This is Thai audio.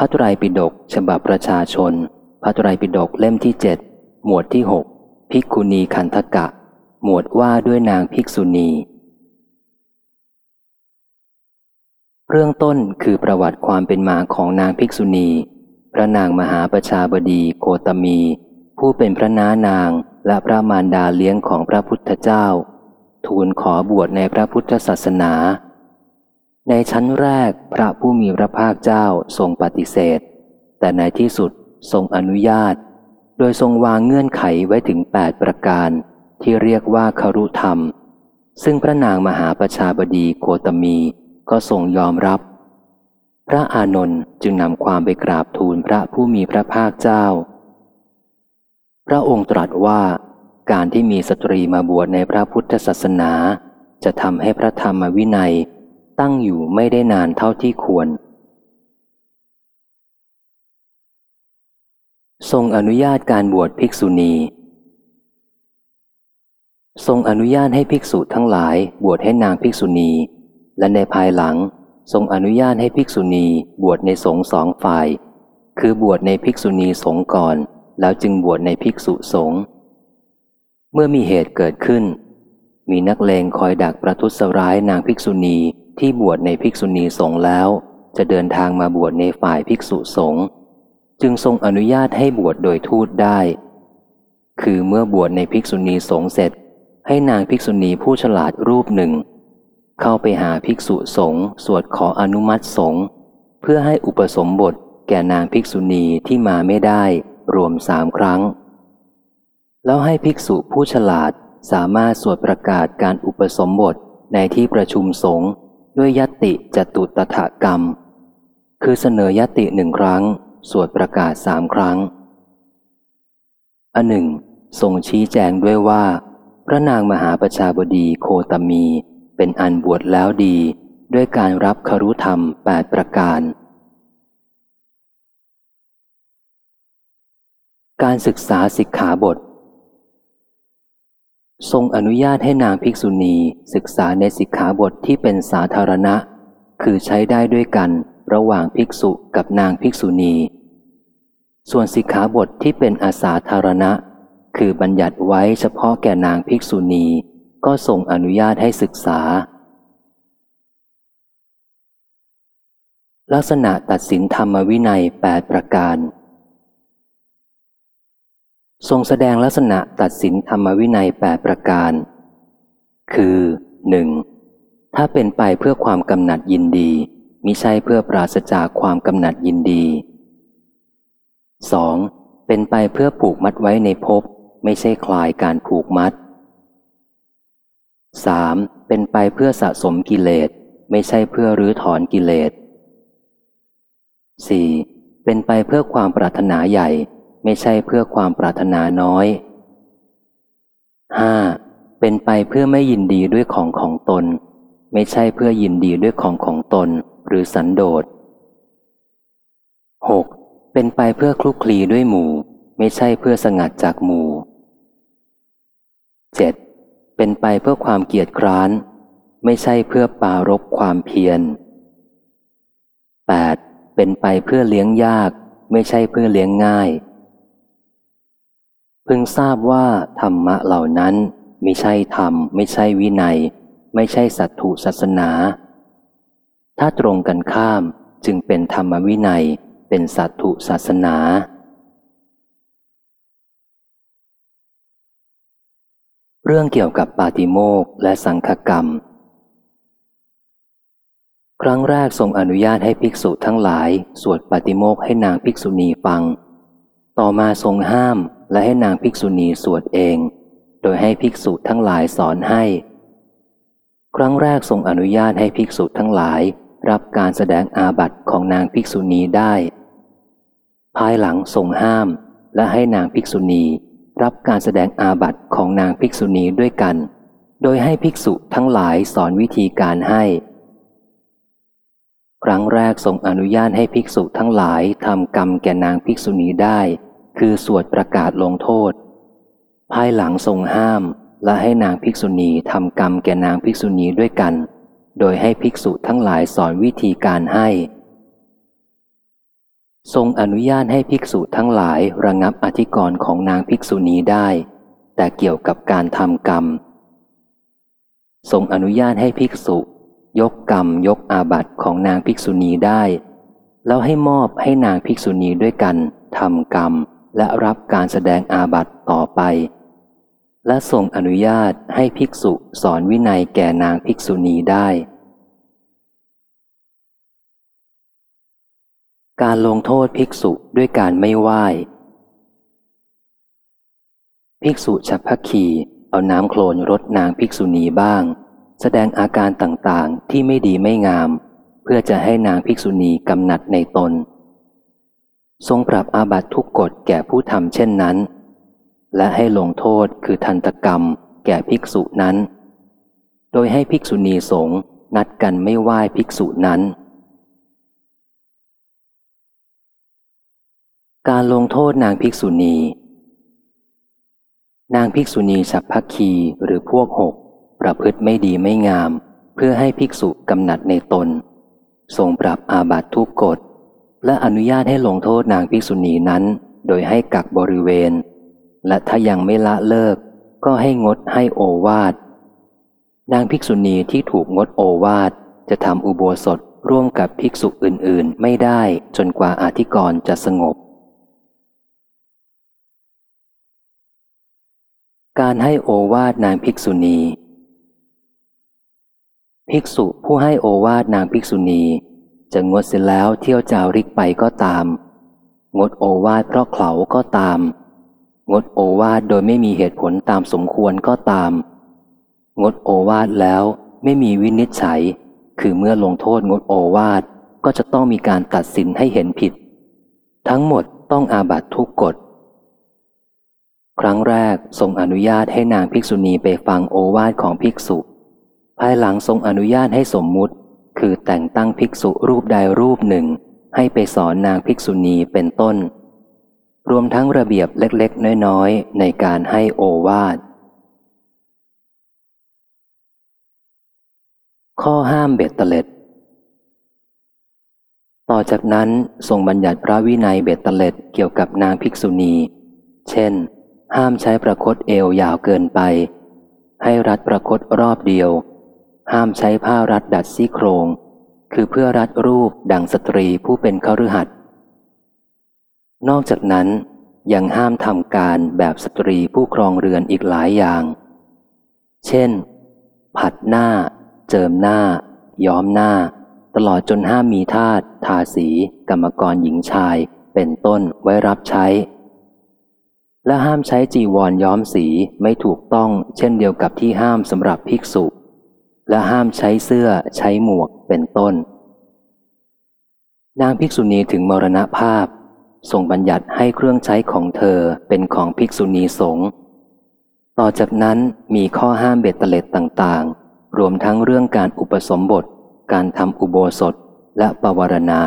พระไตรปิฎกฉบับประชาชน พระไตรปิฎกเล่มที่เจ็ดหมวดที่หกภิกขุณีคันธกะ หมวดว่าด้วยนางภิกษุณี เรื่องต้นคือประวัติความเป็นมาของนางภิกษุณี พระนางมหาประชาบดีโคตมี ผู้เป็นพระน้านางและพระมารดาเลี้ยงของพระพุทธเจ้า ทูลขอบวชในพระพุทธศาสนา ในชั้นแรกพระผู้มีพระภาคเจ้าทรงปฏิเสธ แต่ในที่สุดทรงอนุญาต โดยทรงวางเงื่อนไขไว้ถึง 8 ประการ ที่เรียกว่าคารุธรรม ซึ่งพระนางมหาประชาบดีโคตมี ก็ทรงยอมรับ พระอานนท์จึงนำความไปกราบทูลพระผู้มีพระภาคเจ้า พระองค์ตรัสว่าการที่มีสตรีมาบวชในพระพุทธศาสนา จะทำให้พระธรรมวินัย ตั้งอยู่ไม่ได้นานเท่าที่ควร ทรงอนุญาตการบวชภิกษุณี ทรงอนุญาตให้ภิกษุทั้งหลายบวชให้นางภิกษุณี และในภายหลัง ทรงอนุญาตให้ภิกษุณีบวชในสงฆ์สองฝ่าย คือบวชในภิกษุณีสงฆ์ก่อน แล้วจึงบวชในภิกษุสงฆ์เมื่อมีเหตุเกิดขึ้นมีนักเลงคอยดักประทุษร้ายนางภิกษุณี ที่บวชในภิกษุณีสงฆ์แล้ว จะเดินทางมาบวชในฝ่ายภิกษุสงฆ์จึงทรงอนุญาตให้บวชโดยทูตได้ คือเมื่อบวชในภิกษุณีสงฆ์เสร็จ ให้นางภิกษุณีผู้ฉลาดรูปหนึ่ง เข้าไปหาภิกษุสงฆ์สวดขออนุมัติสงฆ์เพื่อให้อุปสมบทแก่นางภิกษุณีที่มาไม่ได้ รวมสามครั้ง แล้วให้ภิกษุผู้ฉลาดสามารถสวดประกาศการอุปสมบทในที่ประชุมสงฆ์ ด้วยยติจตุตถกรรม คือเสนอยติหนึ่งครั้ง สวดประกาศสามครั้ง อันหนึ่ง ทรงชี้แจงด้วยว่า พระนางมหาประชาบดีโคตมีเป็นอันบวชแล้วดีด้วยการรับครุธรรมแปดประการ การศึกษาสิกขาบท ทรงอนุญาตให้นางภิกษุณีศึกษาในสิกขาบทที่เป็นสาธารณะ คือใช้ได้ด้วยกันระหว่างภิกษุกับนางภิกษุณี ส่วนสิกขาบทที่เป็นอาสาธารณะ คือบัญญัติไว้เฉพาะแก่นางภิกษุณี ก็ทรงอนุญาตให้ศึกษา ลักษณะตัดสินธรรมวินัย 8 ประการ ทรงแสดงลักษณะตัดสินธรรมวินัย8ประการ คือ 1. ถ้าเป็นไปเพื่อความกำหนัดยินดีมิใช่เพื่อปราศจากความกำหนัดยินดี 2. เป็นไปเพื่อผูกมัดไว้ในภพไม่ใช่คลายการผูกมัด 3. เป็นไปเพื่อสะสมกิเลสไม่ใช่เพื่อรื้อถอนกิเลส 4. เป็นไปเพื่อความปรารถนาใหญ่ ไม่ใช่เพื่อความปรารถนาน้อย 5. เป็นไปเพื่อไม่ยินดีด้วยของของตน ไม่ใช่เพื่อยินดีด้วยของของตน หรือสันโดษ 6. เป็นไปเพื่อคลุกคลีด้วยหมู่ ไม่ใช่เพื่อสงัดจากหมู่ 7. เป็นไปเพื่อความเกียจคร้าน ไม่ใช่เพื่อปารบความเพียร 8. เป็นไปเพื่อเลี้ยงยาก ไม่ใช่เพื่อเลี้ยงง่าย พึงทราบว่าธรรมะเหล่านั้นไม่ใช่ธรรม ไม่ใช่วินัย ไม่ใช่สัตถุศาสนา ถ้าตรงกันข้ามจึงเป็นธรรมวินัยเป็นสัตถุศาสนาเรื่องเกี่ยวกับปาติโมกและสังฆกรรม ครั้งแรกทรงอนุญาตให้ภิกษุทั้งหลาย สวดปาติโมกให้นางภิกษุณีฟัง ต่อมาทรงห้ามและให้นางภิกษุณีสวดเอง โดยให้ภิกษุทั้งหลายสอนให้ ครั้งแรกทรงอนุญาตให้ภิกษุทั้งหลายรับการแสดงอาบัติของนางภิกษุณีได้ ภายหลังทรงห้ามและให้นางภิกษุณีรับการแสดงอาบัติของนางภิกษุณีด้วยกัน โดยให้ภิกษุทั้งหลายสอนวิธีการให้ ครั้งแรกทรงอนุญาตให้ภิกษุทั้งหลายทำกรรมแก่นางภิกษุณีได้ คือสวดประกาศลงโทษ ภายหลังทรงห้ามและให้นางภิกษุณีทำกรรมแก่นางภิกษุณีด้วยกัน โดยให้ภิกษุทั้งหลายสอนวิธีการให้ ทรงอนุญาตให้ภิกษุทั้งหลายระงับอธิกรณ์ของนางภิกษุณีได้ แต่เกี่ยวกับการทำกรรม ทรงอนุญาตให้ภิกษุ ยกกรรมยกอาบัติของนางภิกษุณีได้ แล้วให้มอบให้นางภิกษุณีด้วยกันทำกรรม และรับการแสดงอาบัติต่อไป และทรงอนุญาตให้ภิกษุสอนวินัยแก่นางภิกษุณีได้ การลงโทษภิกษุด้วยการไม่ไหว้ภิกษุฉัพพคีเอาน้ำโคลนรดนางภิกษุณีบ้าง แสดงอาการต่างๆที่ไม่ดีไม่งาม เพื่อจะให้นางภิกษุณีกำหนัดในตน ทรงปรับอาบัตทุกกฎแก่ผู้ทำเช่นนั้น และให้ลงโทษคือทันตกรรมแก่ภิกษุนั้น โดยให้ภิกษุณีสงฆ์นัดกันไม่ไหว้ภิกษุนั้น การลงโทษนางภิกษุณี นางภิกษุณีฉับพักคีหรือพวกหก ประพฤติไม่ดีไม่งาม เพื่อให้ภิกษุกำหนัดในตน ทรงปรับอาบัตทุกกฎ และอนุญาตให้ลงโทษนางภิกษุณีนั้น โดยให้กักบริเวณ และถ้ายังไม่ละเลิก ก็ให้งดให้โอวาท นางภิกษุณีที่ถูกงดโอวาทจะทำอุโบสถร่วมกับภิกษุอื่นๆ ไม่ได้จนกว่าอาธิกรจะสงบ การให้โอวาทนางภิกษุณี ภิกษุผู้ให้โอวาทนางภิกษุณี จะงดเสร็จแล้วเที่ยวจาริกไปก็ตาม งดโอวาทเพราะเขาก็ตาม งดโอวาทโดยไม่มีเหตุผลตามสมควรก็ตาม งดโอวาทแล้วไม่มีวินิจฉัย คือเมื่อลงโทษงดโอวาทก็จะต้องมีการตัดสินให้เห็นผิด ทั้งหมดต้องอาบัตทุกกฎ ครั้งแรกทรงอนุญาตให้นางภิกษุณีไปฟังโอวาทของภิกษุ ภายหลังทรงอนุญาตให้สมมุติ คือแต่งตั้งภิกษุรูปใดรูปหนึ่ง ให้ไปสอนนางภิกษุณีเป็นต้น รวมทั้งระเบียบเล็กๆ น้อยๆ ในการให้โอวาท ข้อห้ามเบ็ดเตล็ด ต่อจากนั้นทรงบัญญัติพระวินัยเบ็ดเตล็ดเกี่ยวกับนางภิกษุณี เช่น ห้ามใช้ประคตเอวยาวเกินไป ให้รัดประคตรอบเดียว ห้ามใช้ผ้ารัดดัดซี่โครง คือเพื่อรัดรูปดังสตรีผู้เป็นขรือหัดนอกจากนั้นยังห้ามทำการแบบสตรีผู้ครองเรือนอีกหลายอย่าง เช่น ผัดหน้า เจิมหน้า ย้อมหน้า ตลอดจนห้ามมีทาตทาสี กรรมกรหญิงชาย เป็นต้นไว้รับใช้ และห้ามใช้จีวรย้อมสีไม่ถูกต้อง เช่นเดียวกับที่ห้ามสำหรับภิกษุ และห้ามใช้เสื้อใช้หมวกเป็นต้น นางภิกษุณีถึงมรณภาพทรงบัญญัติให้เครื่องใช้ของเธอเป็นของภิกษุณีสงฆ์ต่อจากนั้นมีข้อห้ามเบ็ดเตล็ดต่างๆ รวมทั้งเรื่องการอุปสมบท การทำอุโบสถและปวารณา